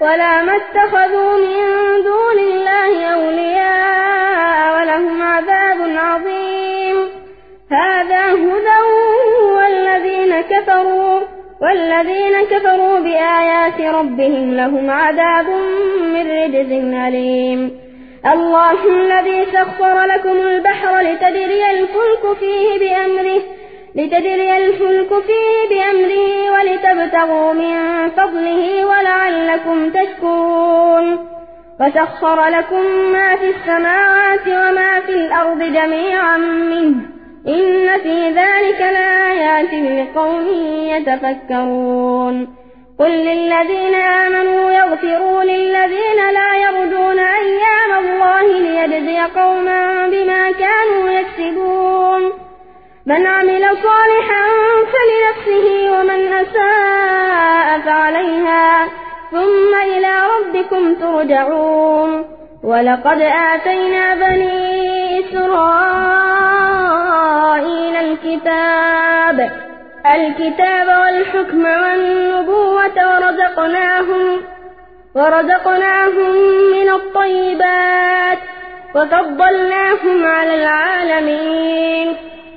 ولا ما اتخذوا من دون الله أولياء ولهم عذاب عظيم. هذا هدى والذين كفروا والذين كفروا بآيات ربهم لهم عذاب من رجز أليم. الله الذي سخر لكم البحر لتدري الفلك فيه بأمره لتجري الفلك فيه بأمره ولتبتغوا من فضله ولعلكم تشكرون. وسخر لكم ما في السماوات وما في الأرض جميعا منه. إن في ذلك لآيات لقوم يتفكرون. قل للذين آمنوا يغفروا للذين لا يرجون أيام الله ليجزي قوما من عمل صالحا فلنفسه ومن أساء فعليها ثم إلى ربكم ترجعون. ولقد آتينا بني إسرائيل الكتاب الكتاب والحكم والنبوة ورزقناهم ورزقناهم من الطيبات وفضلناهم على العالمين.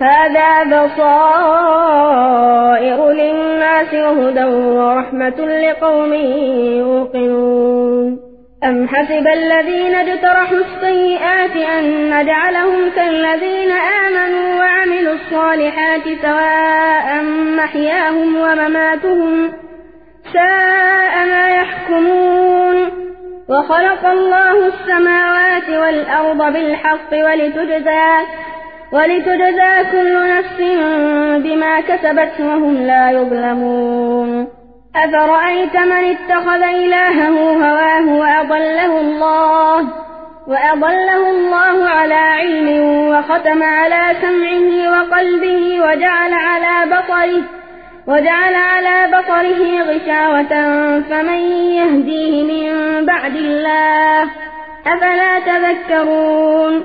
هذا بصائر للناس وهدى ورحمة لقوم يوقنون. أم حسب الذين اجترحوا السيئات أن نجعلهم كالذين آمنوا وعملوا الصالحات سواء محياهم ومماتهم ساء ما يحكمون. وخلق الله السماوات والأرض بالحق ولتجزى ولتجزى كل نفس بما كسبت وهم لا يظلمون. أفرأيت من اتخذ إلهه هواه وأضله الله؟ وأضله الله على علم وختم على سمعه وقلبه وجعل على بصره وجعل على بصره غشاوة فمن يهديه من بعد الله؟ أفلا تذكرون؟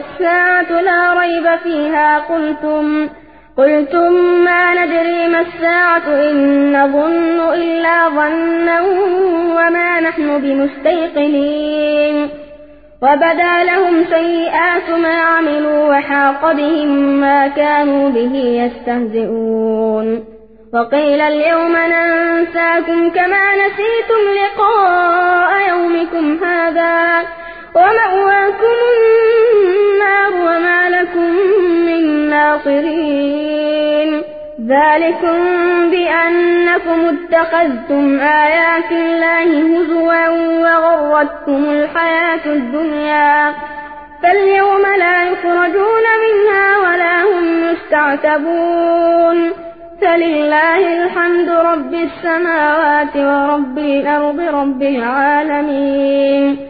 والساعة لا ريب فيها قلتم قلتم ما ندري ما الساعة إن نظن إلا ظنا وما نحن بمستيقنين. وبدا لهم سيئات ما عملوا وحاق بهم ما كانوا به يستهزئون. وقيل اليوم ننساكم كما نسيتم لقاء ذلكم بأنكم اتخذتم آيات الله هزوا وغرتكم الحياة الدنيا فاليوم لا يخرجون منها ولا هم يستعتبون فلله الحمد رب السماوات ورب الأرض رب العالمين